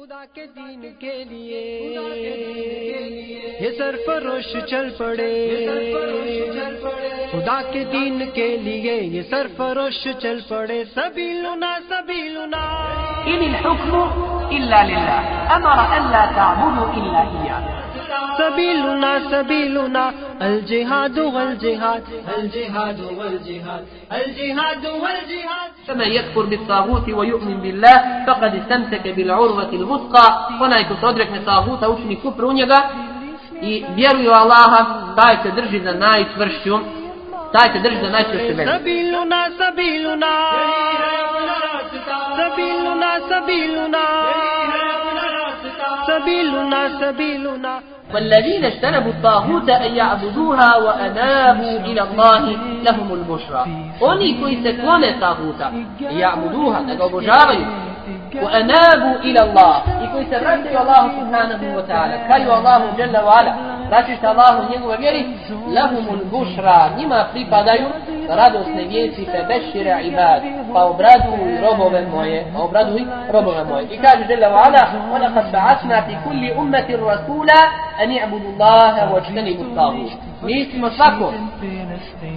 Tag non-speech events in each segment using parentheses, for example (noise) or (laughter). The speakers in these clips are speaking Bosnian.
خدا کے دین کے لیے۔ یہ سرفروش چل پڑے۔ خدا کے دین کے لیے یہ سر فروش چل پڑے۔ سبھی لنا سبھی لنا ان الحکم الا للہ۔ امر ان لا تعبدوا الا اياه سبيلنا سبيلنا. الجهاد والجهاد. الجهاد والجهاد. الجهاد والجهاد. فمن يكفر بالطاغوت ويؤمن بالله فقد استمسك بالعروة الوثقى. ونأي كتدرك من الطاغوت وشني كفر ونجا يبيروا الله تاي تدرجي ناي تفرشو تاي تدرجي ناي تفرشو سبيلنا سبيلنا. سبيلنا سبيلنا. سبيلنا سبيلنا. والذين اجتنبوا الطاغوت أن يعبدوها وأنابوا إلى الله لهم البشرى. أني كوي سكوان الطاغوت يعبدوها نقوم جاري وأنابوا إلى الله. يكوي سرعتي الله سبحانه وتعالى. كي الله jalla wa ala šta Allah u njegove vjeri, lahumul bušra, njima pripadaju radosne vijesti fe bešire ibad pa obraduj robove moje pa obraduj robove moje i kaže Žele vala ona kad ba'atna fi kulli ummati rasula an i'budu llaha wa jtanibu tagut mi smo svakom,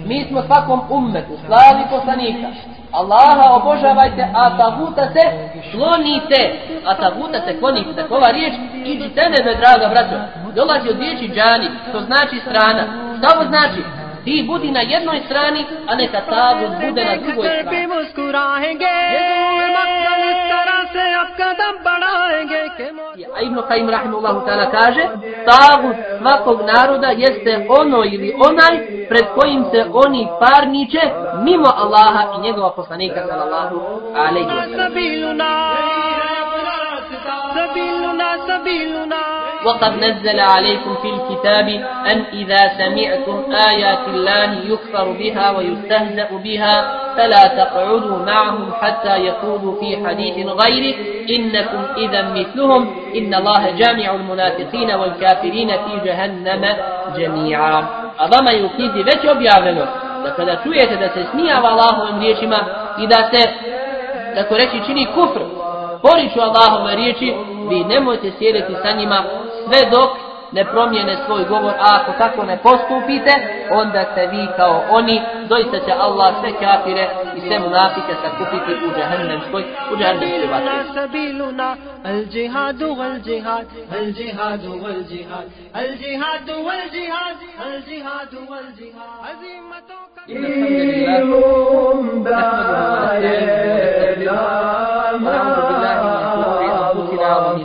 mi smo svakom ummetu slavi poslanika Allaha obožavajte, a taguta se klonite, a taguta se klonite. Ova riječ, iđi tebe, draga braćo, dolazi od riječi džani, to znači strana. Šta ovo znači? ti budi na jednoj strani, a neka tagut bude na drugoj strani. A Ibn Qaim rahimullahu ta'ala kaže, tagut svakog naroda jeste ono ili onaj pred kojim se oni parniče mimo Allaha i njegova poslanika sallallahu alaihi wa sallam. Sabiluna, sabiluna, sabiluna. وقد نزل عليكم في الكتاب أن إذا سمعتم آيات الله يكفر بها ويستهزأ بها فلا تقعدوا معهم حتى يقولوا في حديث غيره. إنكم إذا مثلهم. إن الله جامع المنافقين والكافرين في جهنم جميعا. أظام يكيد već objavljeno. Da kada čujete da se smijava Allahovim riječima i da tako reći čini kufr poriču Allahove riječi vi nemojte sjediti sa njima sve dok ne promijene svoj govor, a ako tako ne postupite, onda ste vi kao oni, doista će Allah sve kafire i sve munafike sakupiti u džahennemskoj, u džahennemskoj vatri. سبيلنا الجهاد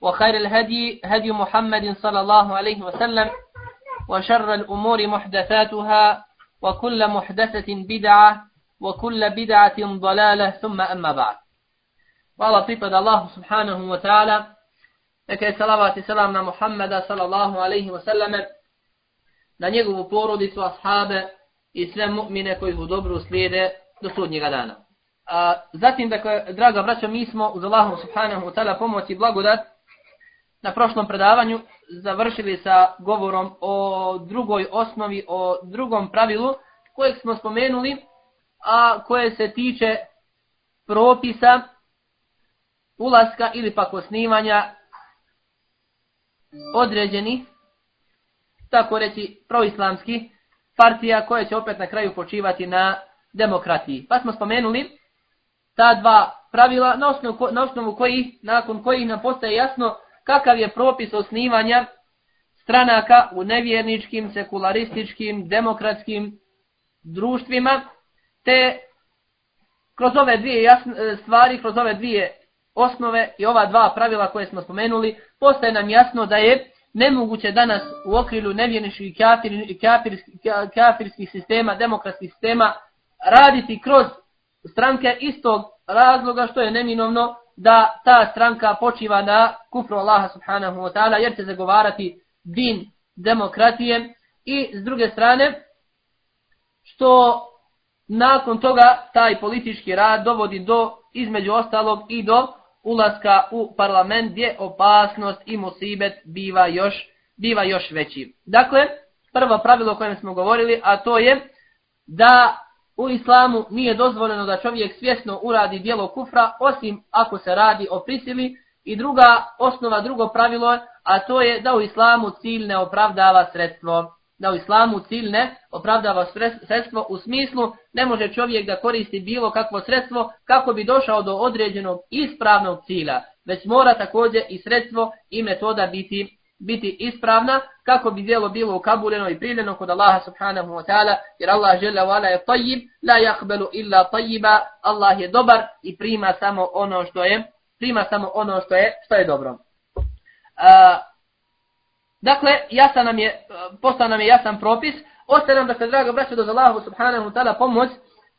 وخير الهدي هدي محمد صلى الله عليه وسلم وشر الأمور محدثاتها وكل محدثة بدعة وكل بدعة ضلالة ثم أما بعد. وعلى طيبة الله سبحانه وتعالى أكيد صلى الله عليه وسلم محمد صلى الله عليه وسلم na njegovu porodicu, ashabe i sve mu'mine koji ih u dobru zatim, dakle, draga braćo, mi smo uz Allahom subhanahu wa ta'ala pomoć blagodat na prošlom predavanju završili sa govorom o drugoj osnovi, o drugom pravilu kojeg smo spomenuli, a koje se tiče propisa ulaska ili pak osnivanja određenih, tako reći, proislamski partija koje će opet na kraju počivati na demokratiji. Pa smo spomenuli ta dva pravila na osnovu, na osnovu kojih, nakon kojih nam postaje jasno kakav je propis osnivanja stranaka u nevjerničkim, sekularističkim, demokratskim društvima, te kroz ove dvije jasne, stvari, kroz ove dvije osnove i ova dva pravila koje smo spomenuli, postaje nam jasno da je nemoguće danas u okrilju nevjerničkih kafir, kafirskih, kafirskih sistema, demokratskih sistema, raditi kroz stranke istog razloga što je neminovno da ta stranka počiva na kufru Allaha subhanahu wa ta'ala jer će zagovarati din demokratije i s druge strane što nakon toga taj politički rad dovodi do između ostalog i do ulaska u parlament gdje opasnost i musibet biva još, biva još veći. Dakle, prvo pravilo o kojem smo govorili, a to je da u islamu nije dozvoljeno da čovjek svjesno uradi dijelo kufra, osim ako se radi o prisili. I druga osnova, drugo pravilo, a to je da u islamu cilj ne opravdava sredstvo. Da u islamu cilj ne opravdava sredstvo u smislu ne može čovjek da koristi bilo kakvo sredstvo kako bi došao do određenog ispravnog cilja. Već mora također i sredstvo i metoda biti biti ispravna kako bi djelo bilo ukabuljeno i primljeno kod Allaha subhanahu wa ta'ala jer Allah žele wa je tajib la jakbelu illa tajiba Allah je dobar i prima samo ono što je prima samo ono što je što je dobro. Uh, dakle jasan nam je postao nam je jasan propis ostaje nam da se drago braće do Allahu subhanahu wa ta'ala pomoć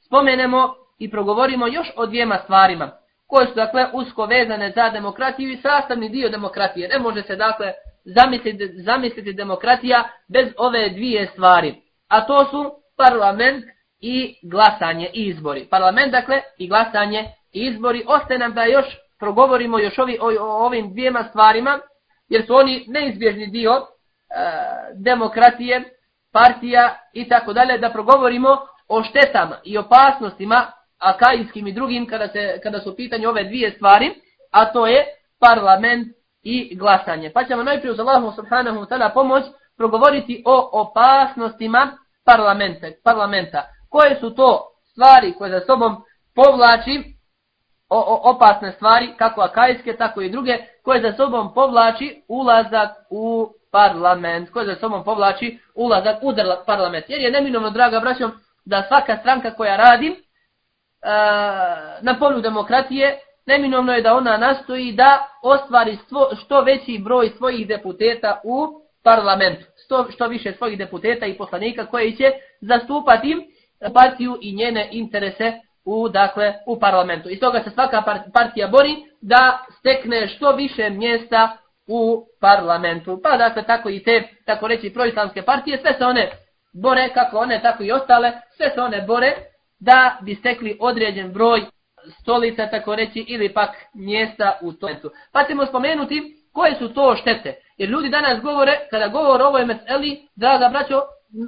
spomenemo i progovorimo još o dvijema stvarima koje su dakle usko vezane za demokratiju i sastavni dio demokratije. Ne može se dakle zamislite, zamislite demokratija bez ove dvije stvari. A to su parlament i glasanje i izbori. Parlament dakle i glasanje i izbori. Ostaje nam da još progovorimo još ovi, o, o ovim dvijema stvarima jer su oni neizbježni dio e, demokratije, partija i tako dalje. Da progovorimo o štetama i opasnostima akajskim i drugim kada, se, kada su pitanje ove dvije stvari, a to je parlament i glasanje. Pa ćemo najprije uz Allahu subhanahu wa ta'ala pomoć progovoriti o opasnostima parlamenta. parlamenta. Koje su to stvari koje za sobom povlači o, o, opasne stvari, kako akajske, tako i druge, koje za sobom povlači ulazak u parlament, koje za sobom povlači ulazak u parlament. Jer je neminovno, draga braćom, da svaka stranka koja radi uh, na polju demokratije neminovno je da ona nastoji da ostvari stvo, što veći broj svojih deputeta u parlamentu. Što, što više svojih deputeta i poslanika koji će zastupati partiju i njene interese u, dakle, u parlamentu. I toga se svaka partija bori da stekne što više mjesta u parlamentu. Pa dakle, tako i te, tako reći, proislamske partije, sve se one bore, kako one, tako i ostale, sve se one bore da bi stekli određen broj stolica, tako reći, ili pak mjesta u toaletu. Pa ćemo spomenuti koje su to štete. Jer ljudi danas govore, kada govore o ovoj meseli, draga braćo,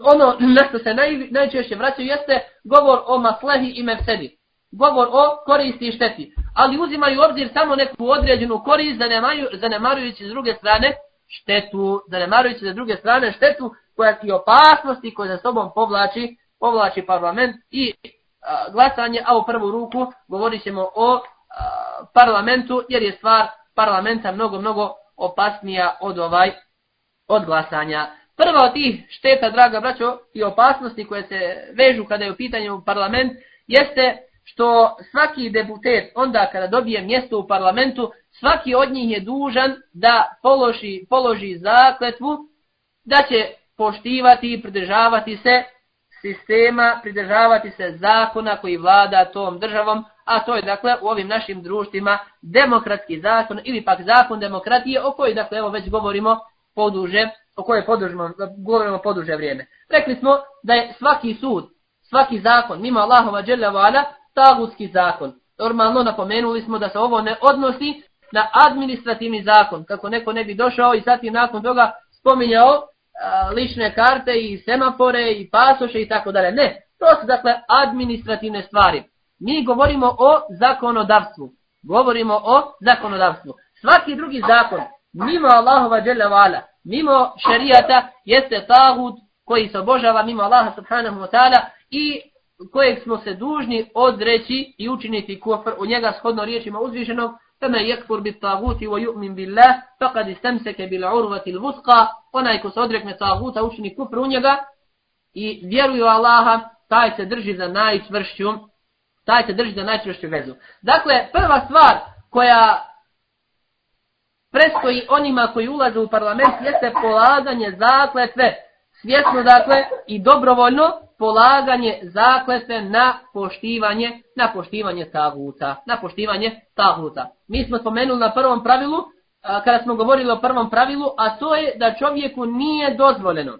ono na što se naj, najčešće vraćaju jeste govor o maslehi i mefsedi. Govor o koristi i šteti. Ali uzimaju obzir samo neku određenu korist, zanemarujući s druge strane štetu, zanemarujući s druge strane štetu koja i opasnosti koje za sobom povlači, povlači parlament i glasanje, a u prvu ruku govorit ćemo o parlamentu, jer je stvar parlamenta mnogo, mnogo opasnija od ovaj od glasanja. Prva od tih šteta, draga braćo, i opasnosti koje se vežu kada je u pitanju parlament, jeste što svaki deputet, onda kada dobije mjesto u parlamentu, svaki od njih je dužan da položi, položi zakletvu, da će poštivati i pridržavati se sistema pridržavati se zakona koji vlada tom državom, a to je dakle u ovim našim društvima demokratski zakon ili pak zakon demokratije o kojoj dakle evo već govorimo poduže, o kojoj podužimo, govorimo poduže vrijeme. Rekli smo da je svaki sud, svaki zakon mimo Allahova dželja vala tagutski zakon. Normalno napomenuli smo da se ovo ne odnosi na administrativni zakon, kako neko ne bi došao i sad nakon toga spominjao lične karte i semafore i pasoše i tako dalje. Ne, to su dakle administrativne stvari. Mi govorimo o zakonodavstvu. Govorimo o zakonodavstvu. Svaki drugi zakon, mimo Allahova dželle vala, mimo šerijata, jeste tagut koji se obožava mimo Allaha subhanahu wa ta'ala i kojeg smo se dužni odreći i učiniti kufr u njega shodno riječima uzvišenog فمن يكفر بالطاغوت ويؤمن wa yu'min billah faqad istamsaka bil urwati wusqa. Onaj ko se odrekne taguta učini kufr u njega i vjeruje u Allaha, taj se drži za najčvršću, taj se drži za najčvršću vezu. Dakle, prva stvar koja prestoji onima koji ulaze u parlament jeste polaganje zakletve. Svjesno, dakle, i dobrovoljno polaganje zakletve na poštivanje, na poštivanje taguta. Na poštivanje taguta. Mi smo spomenuli na prvom pravilu, kada smo govorili o prvom pravilu, a to je da čovjeku nije dozvoljeno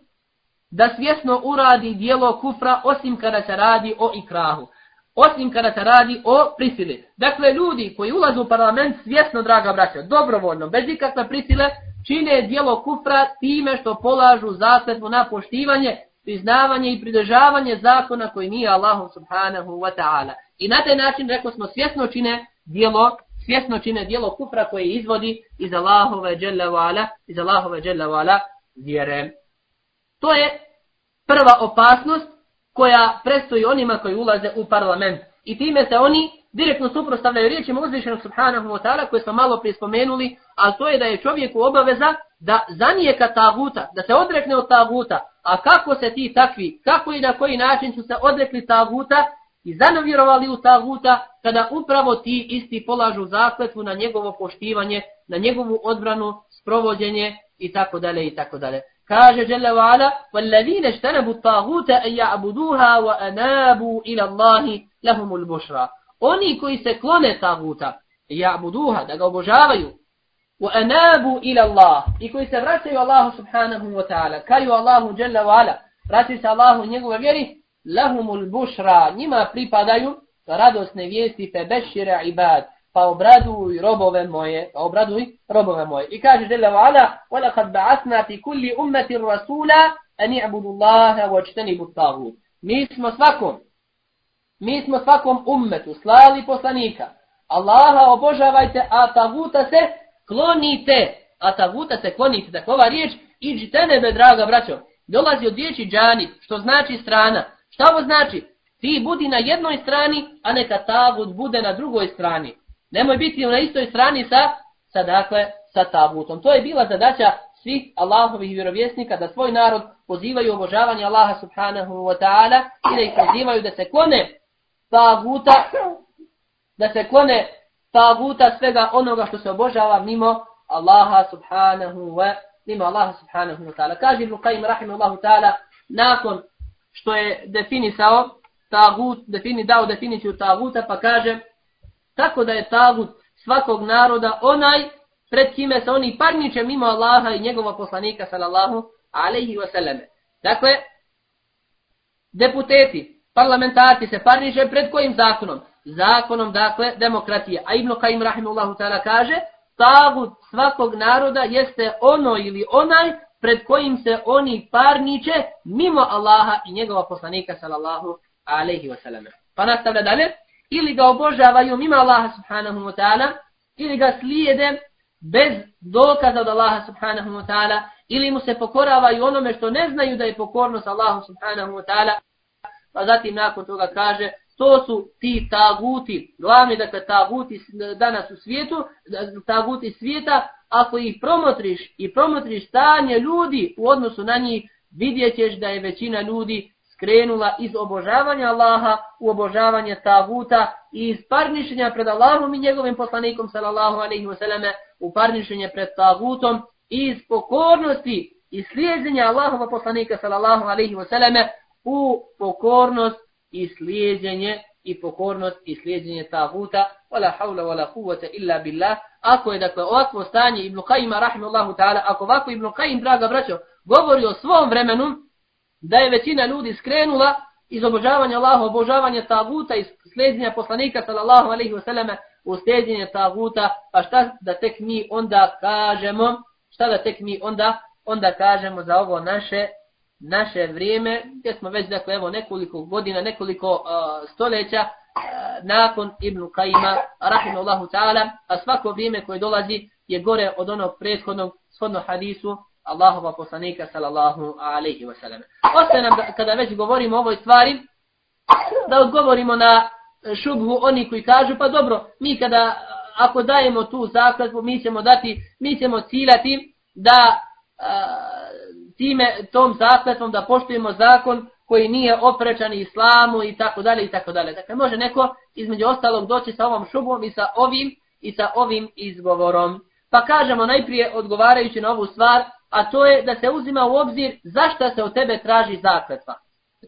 da svjesno uradi dijelo kufra osim kada se radi o ikrahu osim kada se radi o prisili. Dakle, ljudi koji ulaze u parlament svjesno, draga braća, dobrovoljno, bez ikakve prisile, čine dijelo kufra time što polažu zakletvu na poštivanje, priznavanje i pridržavanje zakona koji nije Allahu subhanahu wa ta'ala. I na taj način, rekao smo, svjesno čine dijelo, svjesno čine dijelo kufra koje izvodi iz Allahove dželle vala, iz Allahove dželle vala vjere. To je prva opasnost koja prestoji onima koji ulaze u parlament. I time se oni direktno suprostavljaju riječima uzvišenog subhanahu wa ta'ala koje smo malo prije spomenuli, a to je da je čovjeku obaveza da zanijeka taguta, da se odrekne od taguta. A kako se ti takvi, kako i na koji način su se odrekli taguta i zanovjerovali u taguta, kada upravo ti isti polažu zakletvu na njegovo poštivanje, na njegovu odbranu, sprovođenje i tako dalje i tako dalje. Kaže Jalla wa ala, وَالَّذِينَ اجْتَنَبُوا الطَّاغُوتَ أَنْ يَعْبُدُوهَا وَأَنَابُوا إِلَى اللَّهِ لَهُمُ الْبُشْرَى Oni koji se klone taguta, ja'buduha, da ga obožavaju, wa anabu ila Allah, i koji se vraćaju Allahu subhanahu wa ta'ala, kaju Allahu jalla wa ala, vraćaju se Allahu njegove vjeri, lahumul bušra, njima pripadaju radosne vijesti fe bešira ibad, pa obraduj robove moje, pa obraduj robove moje. I kaže Jalla wa ala, وَلَقَدْ بَعَثْنَا فِي كُلِّ أُمَّةِ الرَّسُولَ أَنِ عَبُدُ اللَّهَ وَاجْتَنِبُ الطَّاغُوتِ Mi smo svakom, mi smo svakom ummetu slali poslanika. Allaha obožavajte, a taguta se klonite. A taguta se klonite. Dakle, ova riječ, iđi tenebe, draga braćo, dolazi od riječi džani, što znači strana. Šta ovo znači? Ti budi na jednoj strani, a neka tagut bude na drugoj strani. Nemoj biti na istoj strani sa, sa dakle, sa tagutom. To je bila zadaća svih Allahovih vjerovjesnika da svoj narod pozivaju obožavanje Allaha subhanahu wa ta'ala i da ih pozivaju da se klone taguta, da se klone taguta svega onoga što se obožava mimo Allaha subhanahu wa mimo Allaha subhanahu wa ta'ala. Kaže Ibn Qayyim rahimahullahu ta'ala nakon što je definisao tagut, defini, dao definiciju taguta pa kaže tako da je tagut svakog naroda onaj pred kime se oni parniče mimo Allaha i njegova poslanika sallallahu alaihi wasallam. Dakle, deputeti, parlamentarci se parniče pred kojim zakonom? Zakonom, dakle, demokratije. A Ibn Qaim rahimullahu ta'ala kaže, tagut svakog naroda jeste ono ili onaj pred kojim se oni parniče mimo Allaha i njegova poslanika sallallahu alaihi wasallam. Pa nastavlja dalje ili ga obožavaju mimo Allaha subhanahu wa ta'ala, ili ga slijede bez dokaza od Allaha subhanahu wa ta'ala, ili mu se pokoravaju onome što ne znaju da je pokornost Allahu subhanahu wa ta'ala, pa zatim nakon toga kaže, to su ti taguti, glavni dakle taguti danas u svijetu, taguti svijeta, ako ih promotriš i promotriš stanje ljudi u odnosu na njih, vidjet ćeš da je većina ljudi krenula iz obožavanja Allaha u obožavanje taguta i iz parnišenja pred Allahom i njegovim poslanikom sallallahu alaihi wasallam u parnišenje pred tagutom i iz pokornosti i slijedzenja Allahova poslanika sallallahu alaihi wasallam u pokornost i slijedjenje i pokornost i slijedjenje taguta. Wala hawla wala kuvvata illa billah. Ako je dakle ovakvo stanje Ibn Qajima rahimahullahu ta'ala ako ovako Ibn Qajim draga braćo govori o svom vremenu da je većina ljudi skrenula iz obožavanja Allaha, obožavanja taguta i slijedjenja poslanika sallallahu alaihi selleme u slijedjenje taguta, pa šta da tek mi onda kažemo, šta da tek mi onda onda kažemo za ovo naše naše vrijeme, gdje smo već dakle evo nekoliko godina, nekoliko uh, stoljeća uh, nakon Ibn Kajima, rahimahullahu ta'ala, a svako vrijeme koje dolazi je gore od onog prethodnog shodno hadisu Allahova poslanika sallallahu alaihi wa sallam. Ostaje nam da, kada već govorimo o ovoj stvari, da odgovorimo na šubhu oni koji kažu, pa dobro, mi kada ako dajemo tu zakladbu, mi ćemo dati, mi ćemo ciljati da uh, time, tom zakletvom da poštujemo zakon koji nije oprečan islamu i tako dalje i tako dalje. Dakle, može neko između ostalog doći sa ovom šubom i sa ovim i sa ovim izgovorom. Pa kažemo najprije odgovarajući na ovu stvar, a to je da se uzima u obzir zašto se od tebe traži zakletva.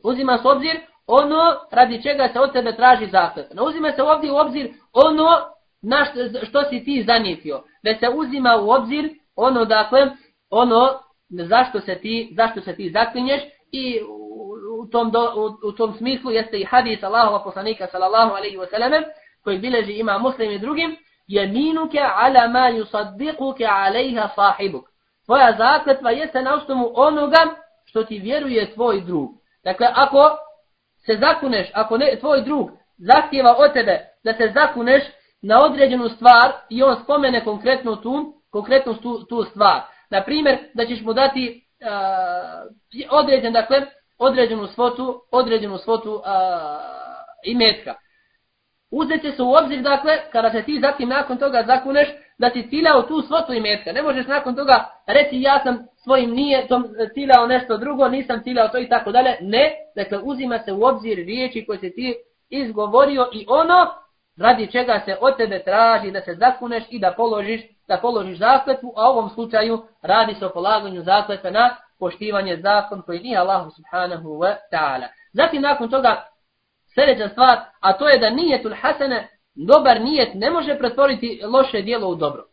Uzima se u obzir ono radi čega se od tebe traži zakletva. Ne uzima se ovdje u obzir ono na što, što si ti zanijetio, Već se uzima u obzir ono, dakle, ono zašto se ti, zašto se ti zaklinješ i u tom, do, u, u tom smislu jeste i hadis Allahova poslanika sallallahu alaihi wa sallam koji bileži ima muslim i drugim jeminuke ala ma yusaddiquke alaiha sahibuk. Tvoja zakletva jeste na osnovu onoga što ti vjeruje tvoj drug. Dakle, ako se zakuneš, ako ne, tvoj drug zahtjeva od tebe da se zakuneš na određenu stvar i on spomene konkretno tu, konkretno tu, tu stvar. Na primjer, da ćeš mu dati uh, određen, dakle, određenu svotu, određenu svotu uh, imetka. Uzet će se u obzir, dakle, kada se ti zatim nakon toga zakuneš, da si ciljao tu svotu imetka. Ne možeš nakon toga reći ja sam svojim nijetom ciljao nešto drugo, nisam ciljao to i tako dalje. Ne, dakle, uzima se u obzir riječi koje se ti izgovorio i ono radi čega se od tebe traži da se zakuneš i da položiš, da položiš zakletvu, a u ovom slučaju radi se o polaganju zakletve na poštivanje zakon koji nije Allahu subhanahu wa ta'ala. Zatim nakon toga sljedeća stvar, a to je da nijetul hasene, dobar nijet ne može pretvoriti loše dijelo u dobro.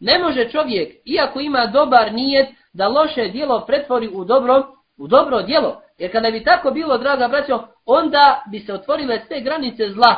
Ne može čovjek, iako ima dobar nijet, da loše dijelo pretvori u dobro, u dobro dijelo. Jer kada bi tako bilo, draga braćo, onda bi se otvorile sve granice zla.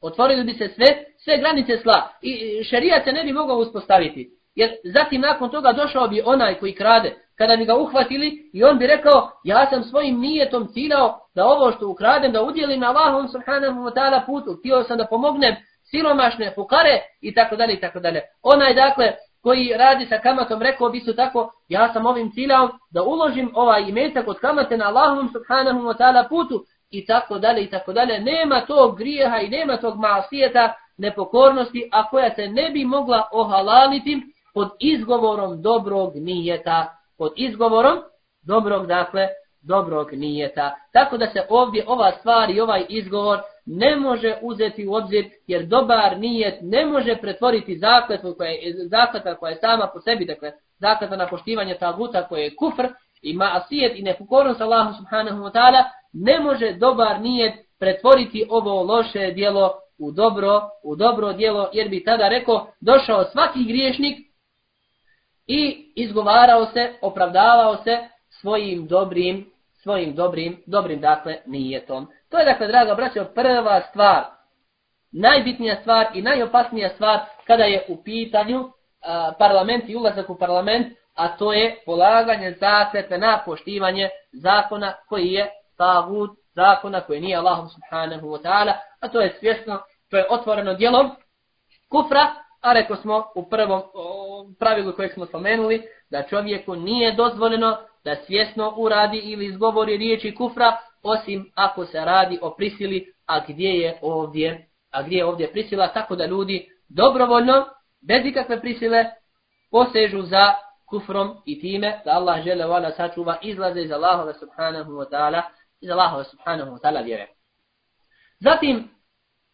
Otvorili bi se sve, sve granice sla I šerijat se ne bi mogao uspostaviti. Jer zatim nakon toga došao bi onaj koji krade, kada bi ga uhvatili i on bi rekao, ja sam svojim nijetom ciljao da ovo što ukradem, da udjelim na Allahom subhanahu wa ta'ala putu, htio sam da pomognem silomašne fukare i tako dalje i tako dalje. Onaj dakle koji radi sa kamatom rekao bi su tako, ja sam ovim ciljao da uložim ovaj imetak od kamate na Allahom subhanahu wa ta'ala putu i tako dalje i tako dalje. Nema tog grijeha i nema tog masijeta nepokornosti, a koja se ne bi mogla ohalaliti pod izgovorom dobrog nijeta pod izgovorom dobrog, dakle, dobrog nijeta. Tako da se ovdje ova stvar i ovaj izgovor ne može uzeti u obzir, jer dobar nijet ne može pretvoriti zakletvu koja je, zakleta koja je sama po sebi, dakle, zakleta na poštivanje taguta koja je kufr, i maasijet i nepokornost Allahu subhanahu wa ta'ala, ne može dobar nijet pretvoriti ovo loše dijelo u dobro, u dobro djelo, jer bi tada rekao, došao svaki griješnik i izgovarao se, opravdavao se svojim dobrim, svojim dobrim, dobrim dakle nijetom. To je dakle, draga braćo, prva stvar, najbitnija stvar i najopasnija stvar kada je u pitanju a, parlament i ulazak u parlament, a to je polaganje zakletve na poštivanje zakona koji je tagut, zakona koji nije Allahom subhanahu wa ta'ala, a to je svjesno, to je otvoreno djelom kufra, A rekao smo u prvom pravilu kojeg smo spomenuli, da čovjeku nije dozvoljeno da svjesno uradi ili izgovori riječi kufra, osim ako se radi o prisili, a gdje je ovdje, a gdje je ovdje prisila, tako da ljudi dobrovoljno, bez ikakve prisile, posežu za kufrom i time da Allah žele vala sačuva izlaze iz Allahove subhanahu wa ta'ala, iz Allahove subhanahu wa ta'ala vjere. Zatim,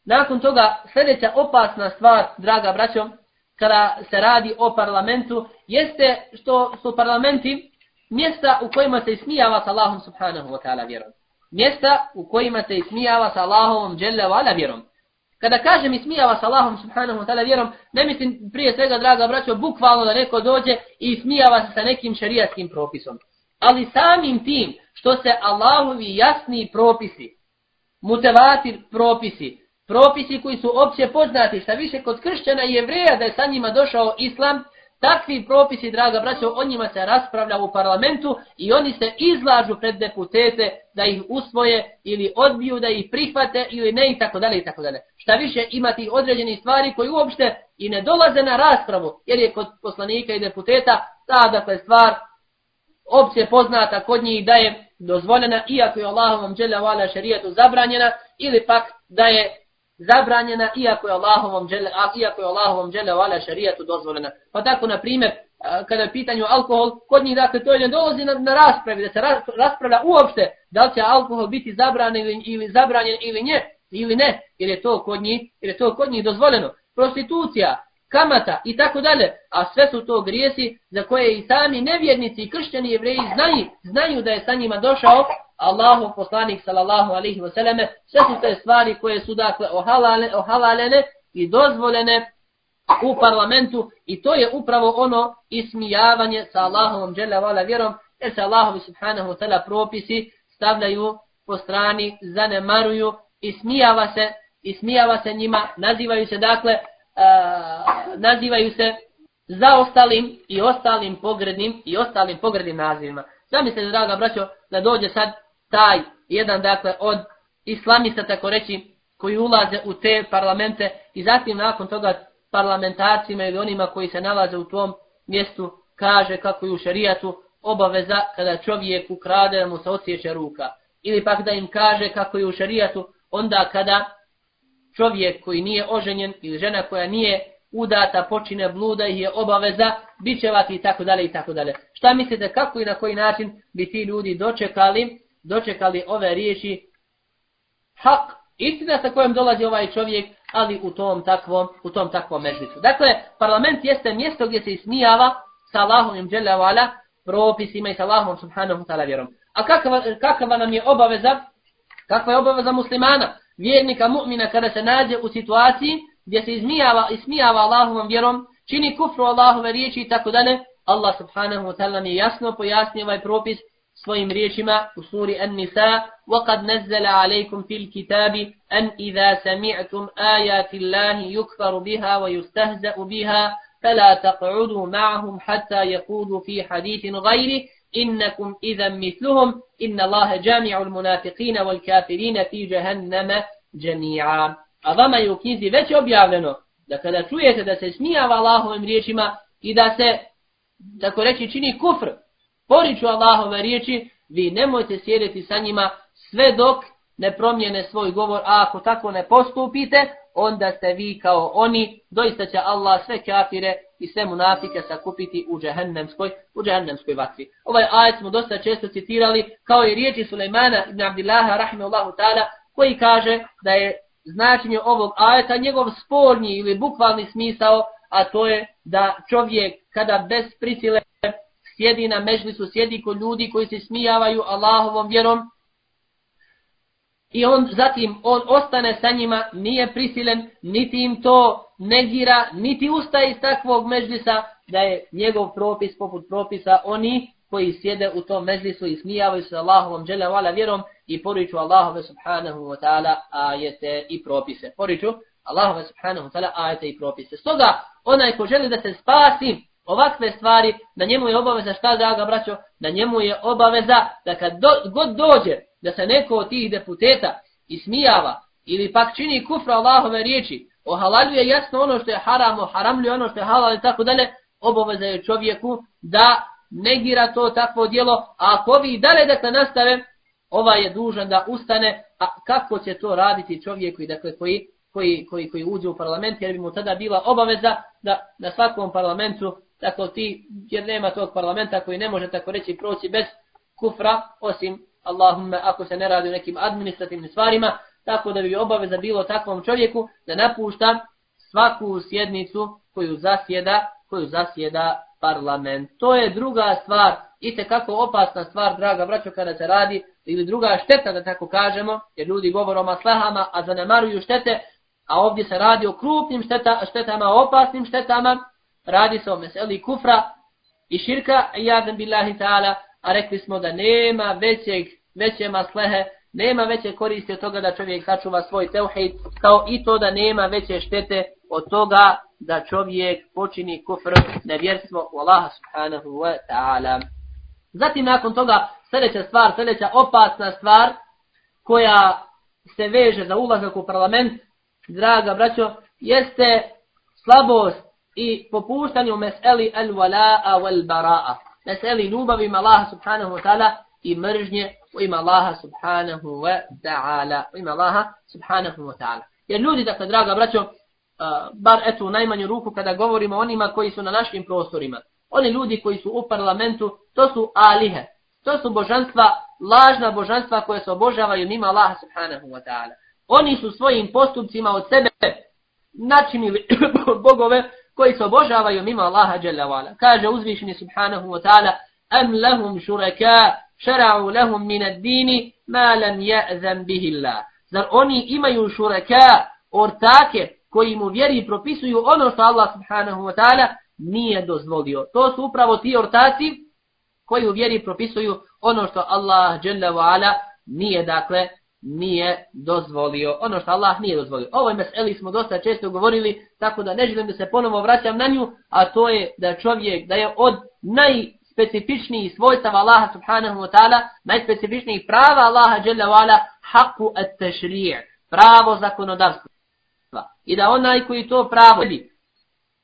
Nakon toga sljedeća opasna stvar, draga braćo, kada se radi o parlamentu, jeste što su parlamenti mjesta u kojima se ismijava sa Allahom subhanahu wa ta'ala vjerom. Mjesta u kojima se ismijava sa Allahom dželle wa ala vjerom. Kada kažem ismijava sa Allahom subhanahu wa ta'ala vjerom, ne mislim prije svega, draga braćo, bukvalno da neko dođe i ismijava se sa nekim šarijatskim propisom. Ali samim tim što se Allahovi jasni propisi, mutevatir propisi, propisi koji su opće poznati, sa više kod kršćana i jevreja da je sa njima došao islam, takvi propisi, draga braćo, o njima se raspravlja u parlamentu i oni se izlažu pred deputete da ih usvoje ili odbiju da ih prihvate ili ne i tako dalje i tako dalje. Šta više imati određeni stvari koji uopšte i ne dolaze na raspravu, jer je kod poslanika i deputeta ta dakle stvar opće poznata kod njih da je dozvoljena, iako je Allahovom dželjavala šarijetu zabranjena, ili pak da je zabranjena iako je Allahovom džele, iako je Allahovom džele vala šarijatu dozvoljena. Pa tako, na primjer, kada je pitanju alkohol, kod njih, dakle, to ne dolazi na, na raspravi, da se raspravlja uopšte da li će alkohol biti zabranjen ili, ili zabranjen ili nje, ili ne, jer je to kod njih, jer je to kod njih dozvoljeno. Prostitucija, kamata i tako dalje, a sve su to grijesi za koje i sami nevjernici i kršćani jevreji znaju, znaju da je sa njima došao Allahov poslanik sallallahu alaihi ve selleme sve su te stvari koje su dakle ohalale, ohalalene i dozvoljene u parlamentu i to je upravo ono ismijavanje sa Allahovom dželevala vjerom, jer se Allahovi subhanahu wa ta'ala propisi stavljaju po strani, zanemaruju, ismijava se, ismijava se njima, nazivaju se dakle nazivaju se za ostalim i ostalim pogrednim i ostalim pogrednim nazivima. Zamislite, draga braćo, da dođe sad taj jedan, dakle, od islamista, tako reći, koji ulaze u te parlamente i zatim nakon toga parlamentarcima ili onima koji se nalaze u tom mjestu kaže kako je u šarijatu obaveza kada čovjek ukrade da mu se osjeća ruka. Ili pak da im kaže kako je u šarijatu onda kada čovjek koji nije oženjen ili žena koja nije udata počine bluda i je obaveza bićevati i tako dalje i tako dalje. Šta mislite kako i na koji način bi ti ljudi dočekali dočekali ove riječi hak istina sa kojom dolazi ovaj čovjek ali u tom takvom u tom takvom mežlicu. Dakle parlament jeste mjesto gdje se ismijava sa Allahom im dželjavala propisima i sa Allahom subhanahu ta'ala vjerom. A kakva, kakva nam je obaveza? Kakva je obaveza muslimana? vjernika mu'mina kada se nađe u situaciji gdje se izmijava, ismijava Allahovom vjerom, čini kufru Allahove riječi i tako dalje, Allah subhanahu wa ta'ala mi jasno pojasnio ovaj propis svojim riječima u suri An-Nisa وَقَدْ نَزَّلَ عَلَيْكُمْ فِي الْكِتَابِ أَنْ إِذَا سَمِعْتُمْ آيَاتِ اللَّهِ يُكْفَرُ بِهَا وَيُسْتَهْزَأُ بِهَا فَلَا تَقْعُدُوا مَعَهُمْ حَتَّى يَقُودُوا فِي حَدِيثٍ غَيْرِهِ إنكم إذا مثلهم إن الله جامع المنافقين والكافرين في جهنم جميعا A vama je u knjizi već objavljeno da kada čujete da se smijava Allahovim riječima i da se, tako reći, čini kufr, poriču Allahove riječi, vi nemojte sjediti sa njima sve dok ne promijene svoj govor, a ako tako ne postupite, onda ste vi kao oni, doista će Allah sve kafire i sve munafike sakupiti u džehennemskoj, u džehennemskoj vatri. Ovaj ajet smo dosta često citirali, kao i riječi Sulejmana ibn Abdillaha, rahimahullahu ta'ala, koji kaže da je značenje ovog ajeta njegov spornji ili bukvalni smisao, a to je da čovjek kada bez prisile sjedi na mežlisu, sjedi kod ljudi koji se smijavaju Allahovom vjerom, i on zatim on ostane sa njima, nije prisilen, niti im to negira, niti ustaje iz takvog mežlisa, da je njegov propis poput propisa oni koji sjede u tom mežlisu i smijavaju se Allahovom dželevala vjerom i poriču Allahove subhanahu wa ta'ala ajete i propise. Poriču Allahove subhanahu wa ta'ala ajete i propise. Stoga, onaj ko želi da se spasi ovakve stvari, na njemu je obaveza šta draga braćo, na njemu je obaveza da kad do, god dođe da se neko od tih deputeta ismijava ili pak čini kufra Allahove riječi, ohalaljuje jasno ono što je haramo, haramljuje ono što je halal i tako dalje, obaveza je čovjeku da negira to takvo djelo, a ako vi i dalje dakle nastave, ova je dužan da ustane, a kako će to raditi čovjeku i dakle koji, koji, koji, koji uđe u parlament, jer bi mu tada bila obaveza da na svakom parlamentu, tako ti, jer nema tog parlamenta koji ne može tako reći proći bez kufra, osim Allahumma ako se ne radi o nekim administrativnim stvarima, tako da bi obaveza bilo takvom čovjeku da napušta svaku sjednicu koju zasjeda, koju zasjeda parlament. To je druga stvar, i kako opasna stvar, draga braćo, kada se radi, ili druga šteta, da tako kažemo, jer ljudi govore o maslahama, a zanemaruju štete, a ovdje se radi o krupnim šteta, štetama, opasnim štetama, radi se o meseli kufra i širka, i jadem billahi ta'ala, a rekli smo da nema većeg, veće maslehe, nema veće koristi od toga da čovjek sačuva svoj teuhid, kao i to da nema veće štete od toga da čovjek počini kufr nevjerstvo u Allaha subhanahu wa ta'ala. Zatim nakon toga sljedeća stvar, sljedeća opasna stvar koja se veže za ulazak u parlament, draga braćo, jeste slabost i popuštanje meseli el wala'a wal-bara'a meseli ljubavi ima Allaha subhanahu wa ta'ala i mržnje u ima Allaha subhanahu wa ta'ala. U ima Allaha subhanahu wa ta'ala. Jer ljudi, dakle, draga braćo, uh, bar eto u najmanju ruku kada govorimo onima koji su na našim prostorima, oni ljudi koji su u parlamentu, to su alihe. To su božanstva, lažna božanstva koje se obožavaju mimo Allaha subhanahu wa ta'ala. Oni su svojim postupcima od sebe načinili (coughs) bogove koji se obožavaju mimo Allaha jalla wa'ala. Kaže uzvišeni subhanahu wa ta'ala am lahum shuraka shara'u lahum min ad-din ma lam ya'zan bihi Allah. Zar oni imaju shuraka ortake koji mu vjeri propisuju ono što Allah subhanahu wa ta'ala nije dozvolio. To su upravo ti ortaci koji u vjeri propisuju ono što Allah jalla wa'ala nije dakle nije dozvolio. Ono što Allah nije dozvolio. Ovoj meseli smo dosta često govorili, tako da ne želim da se ponovo vraćam na nju, a to je da čovjek, da je od najspecifičnijih svojstava Allaha subhanahu wa ta'ala, najspecifičnijih prava Allaha jalla wa'ala, haku at tešrije, pravo zakonodavstva. I da onaj koji to pravo vidi,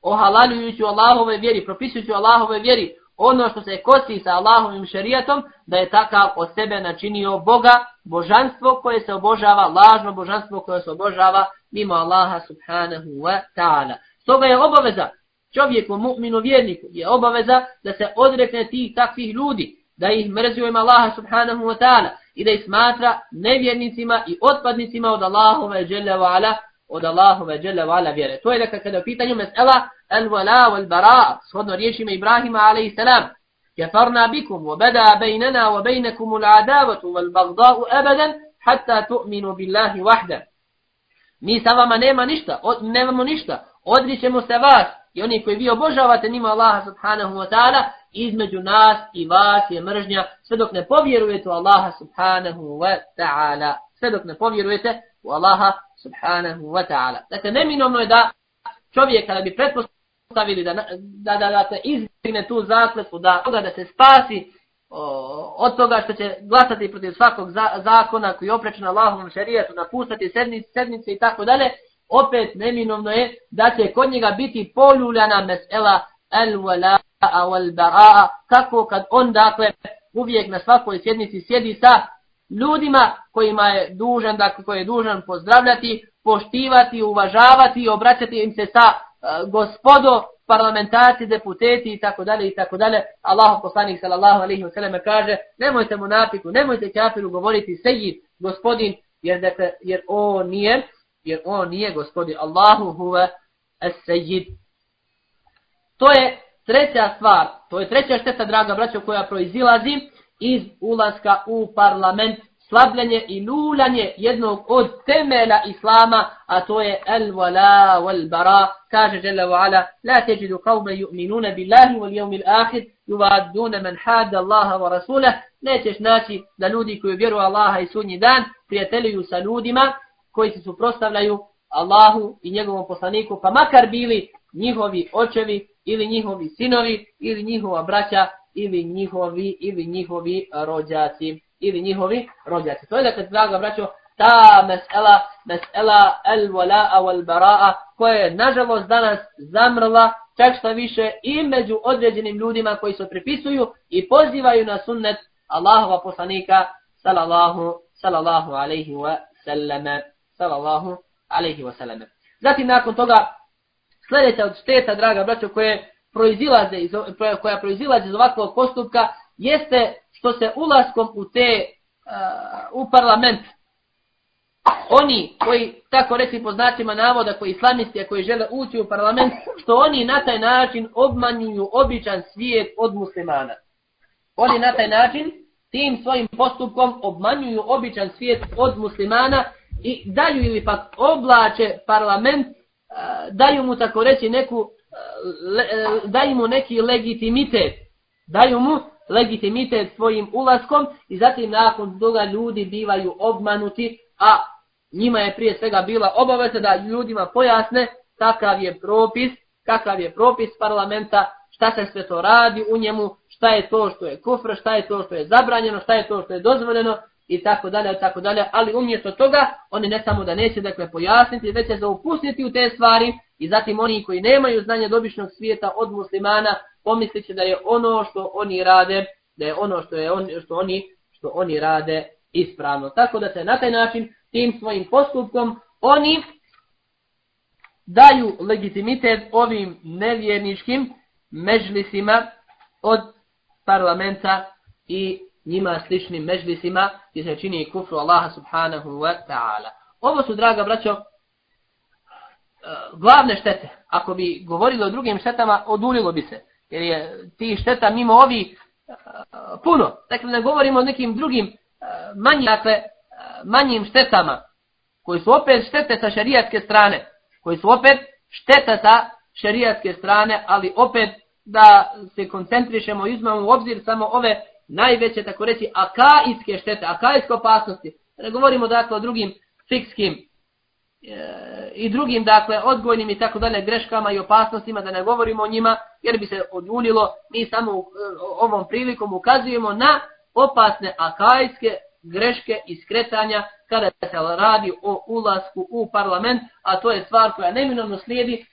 ohalaljujući Allahove vjeri, propisujući Allahove vjeri, ono što se kosi sa Allahovim šerijatom, da je takav od sebe načinio Boga, božanstvo koje se obožava, lažno božanstvo koje se obožava mimo Allaha subhanahu wa ta'ala. Stoga je obaveza čovjeku, mu'minu, vjerniku, je obaveza da se odrekne tih takvih ljudi, da ih mrzio ima Allaha subhanahu wa ta'ala i da ih smatra nevjernicima i otpadnicima od Allahove dželle ala, od Allahove dželle vala vjere. To je da kada u pitanju mesela el vala vel bara, shodno riješima Ibrahima alaihi bikum wa bada baynana wa baynakum al adawatu vel bagdau abadan hatta tu'minu billahi wahda. Mi sa vama nema ništa, od, nemamo ništa, odrićemo se vas i oni koji vi obožavate nima Allaha subhanahu wa ta'ala, između nas i vas je mržnja, sve dok ne povjerujete u Allaha subhanahu wa ta'ala, sve dok ne povjerujete u Allaha subhanahu wa ta'ala. Dakle, neminovno je da čovjek kada bi pretpostavili da, da, da, da se izbjegne tu zakletvu, da, toga da se spasi o, od toga što će glasati protiv svakog za, zakona koji je oprečen Allahovom šarijetu, napustati sednice, sednice i tako dalje, opet neminovno je da će kod njega biti poljuljana mesela el-wala'a wal-bara'a, kako kad on dakle uvijek na svakoj sjednici sjedi sa ljudima kojima je dužan, dakle koji je dužan pozdravljati, poštivati, uvažavati i obraćati im se sa e, gospodo, parlamentarci, deputeti i tako dalje i tako dalje. Allahu poslanik sallallahu alejhi ve sellem kaže: "Nemojte munafiku, nemojte kafiru govoriti sejid, gospodin, jer dakle, jer on nije, jer on nije gospodin. Allahu huwa as-sayyid." To je treća stvar, to je treća šteta, draga braćo, koja proizilazi iz ulaska u parlament slabljenje i luljanje jednog od temela Islama, a to je el-wala wal-bara, kaže Jalla wa'ala, la teđidu qavme ju'minuna billahi wal jevmi ahid, yuvaduna man hada Allaha wa rasulah, nećeš naći da ljudi koji vjeruju Allaha i sudnji dan, prijateljuju sa ljudima koji se suprostavljaju Allahu i njegovom poslaniku, pa makar bili njihovi očevi ili njihovi sinovi ili njihova braća ili njihovi ili njihovi rođaci ili njihovi rođaci. To je dakle, draga braćo, ta mesela, mesela el-wala'a wal-bara'a, koja je nažalost danas zamrla, čak što više i među određenim ljudima koji se pripisuju i pozivaju na sunnet Allahova poslanika, sallallahu, sallallahu alejhi ve selleme sallallahu alejhi ve selleme. Zatim nakon toga, sljedeća od šteta, draga braćo, koje proizilaze iz, koja proizilaze iz ovakvog postupka, jeste što se ulaskom u te uh, u parlament. Oni koji tako reći po znacima navoda koji islamisti a koji žele ući u parlament što oni na taj način obmanjuju običan svijet od muslimana. Oni na taj način tim svojim postupkom obmanjuju običan svijet od muslimana i daju ili pak oblače parlament uh, daju mu tako reći neku E, daju mu neki legitimitet. Daju mu legitimitet svojim ulaskom i zatim nakon toga ljudi bivaju obmanuti, a njima je prije svega bila obaveza da ljudima pojasne kakav je propis, kakav je propis parlamenta, šta se sve to radi u njemu, šta je to što je kufr, šta je to što je zabranjeno, šta je to što je dozvoljeno i tako dalje, i tako dalje, ali umjesto toga oni ne samo da neće dakle pojasniti, već će zaupustiti u te stvari i zatim oni koji nemaju znanje dobišnog svijeta od muslimana pomislit da je ono što oni rade, da je ono što je on, što oni što oni rade ispravno. Tako da se na taj način tim svojim postupkom oni daju legitimitet ovim nevjerničkim međlisima od parlamenta i njima sličnim međlisima gdje se čini kufru Allaha subhanahu wa ta'ala. Ovo su, draga braćo, glavne štete. Ako bi govorili o drugim štetama, odulilo bi se. Jer je ti šteta mimo ovi e, puno. Dakle, ne govorimo o nekim drugim e, manjim, dakle, e, manjim štetama, koji su opet štete sa šarijatske strane, koji su opet šteta sa šarijatske strane, ali opet da se koncentrišemo i uzmemo u obzir samo ove najveće, tako reći, akaidske štete, akaidske opasnosti. Ne govorimo dakle o drugim fikskim i drugim, dakle, odgojnim i tako dalje greškama i opasnostima, da ne govorimo o njima, jer bi se odjunilo, mi samo u, ovom prilikom ukazujemo na opasne akajske greške i skretanja kada se radi o ulasku u parlament, a to je stvar koja neminovno slijedi e,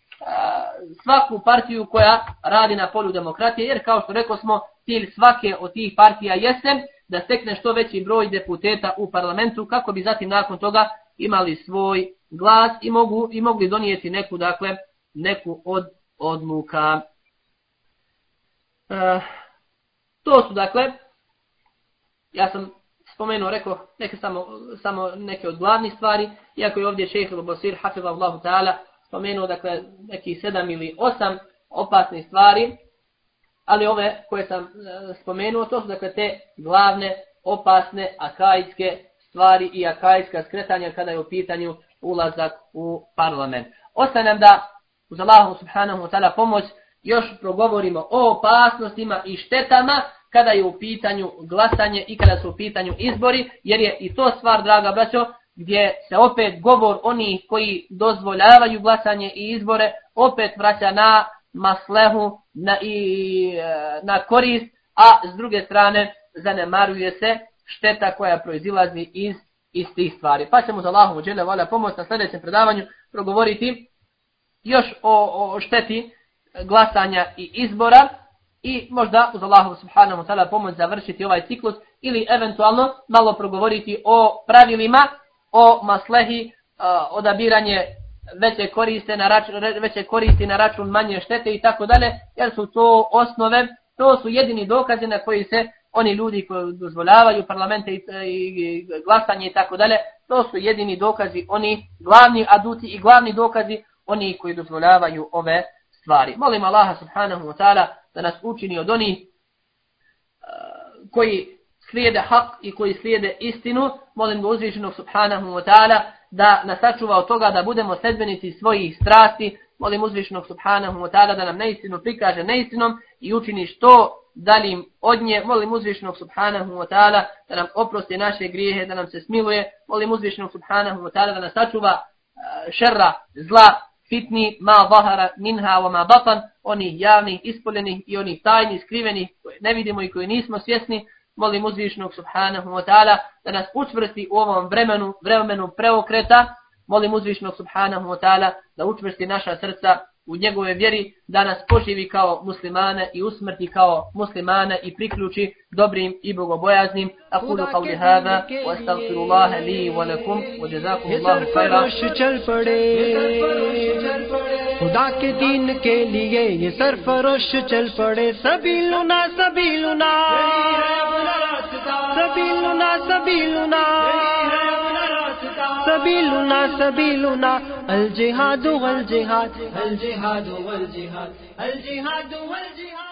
svaku partiju koja radi na polju demokratije, jer kao što rekao smo, cilj svake od tih partija jeste da stekne što veći broj deputeta u parlamentu, kako bi zatim nakon toga imali svoj glas i mogu i mogli donijeti neku, dakle, neku od odluka. E, to su, dakle, ja sam spomenuo, rekao, neke samo, samo neke od glavnih stvari, iako je ovdje šehr Lubosir, hafizallahu ta'ala, spomenuo dakle neki sedam ili osam opasnih stvari, ali ove koje sam e, spomenuo, to su dakle te glavne opasne akaidske stvari i akajska skretanja kada je u pitanju ulazak u parlament. Ostaje nam da uz Allahu subhanahu wa ta'ala pomoć još progovorimo o opasnostima i štetama kada je u pitanju glasanje i kada su u pitanju izbori, jer je i to stvar, draga braćo, gdje se opet govor onih koji dozvoljavaju glasanje i izbore opet vraća na maslehu na, i, e, na korist, a s druge strane zanemaruje se šteta koja proizilazi iz istih stvari. Pa ćemo za Allahovu uđele volja pomoć na sljedećem predavanju progovoriti još o, o šteti glasanja i izbora i možda uz Allahovu subhanahu ta'ala pomoć završiti ovaj ciklus ili eventualno malo progovoriti o pravilima o maslehi, odabiranje veće koriste na račun, veće koristi na račun manje štete i tako dalje, jer su to osnove, to su jedini dokazi na koji se oni ljudi koji dozvoljavaju parlamente i, i glasanje i tako dalje, to su jedini dokazi, oni glavni aduti i glavni dokazi, oni koji dozvoljavaju ove stvari. Molim Allaha subhanahu wa ta'ala da nas učini od onih e, koji slijede hak i koji slijede istinu, molim ga uzvišenog subhanahu wa ta'ala da nas sačuva od toga da budemo sedbenici svojih strasti, molim uzvišenog subhanahu wa ta'ala da nam neistinu prikaže neistinom i učini što dalim od nje, molim uzvišnog subhanahu wa ta'ala da nam oprosti naše grijehe, da nam se smiluje, molim uzvišnog subhanahu wa ta'ala da nas sačuva e, šerra, zla, fitni, ma zahara, minha, wa ma batan, onih javnih, ispoljenih i onih tajnih, skrivenih, koje ne vidimo i koje nismo svjesni, molim uzvišnog subhanahu wa ta'ala da nas učvrsti u ovom vremenu, vremenu preokreta, molim uzvišnog subhanahu wa ta'ala da učvrsti naša srca u njegove vjeri da nas poživi kao muslimane i usmrti kao muslimane i priključi dobrim i bogobojaznim. Akulu kao hada, wa astagfirullaha li i valakum, wa jazakum Allahu kajra. Jesar pade, Khuda ke din ke liye ye sarfarosh chal pade sabiluna sabiluna sabiluna sabiluna, sabiluna. سبيلنا سبيلنا. الجهاد والجهاد. الجهاد والجهاد. الجهاد والجهاد.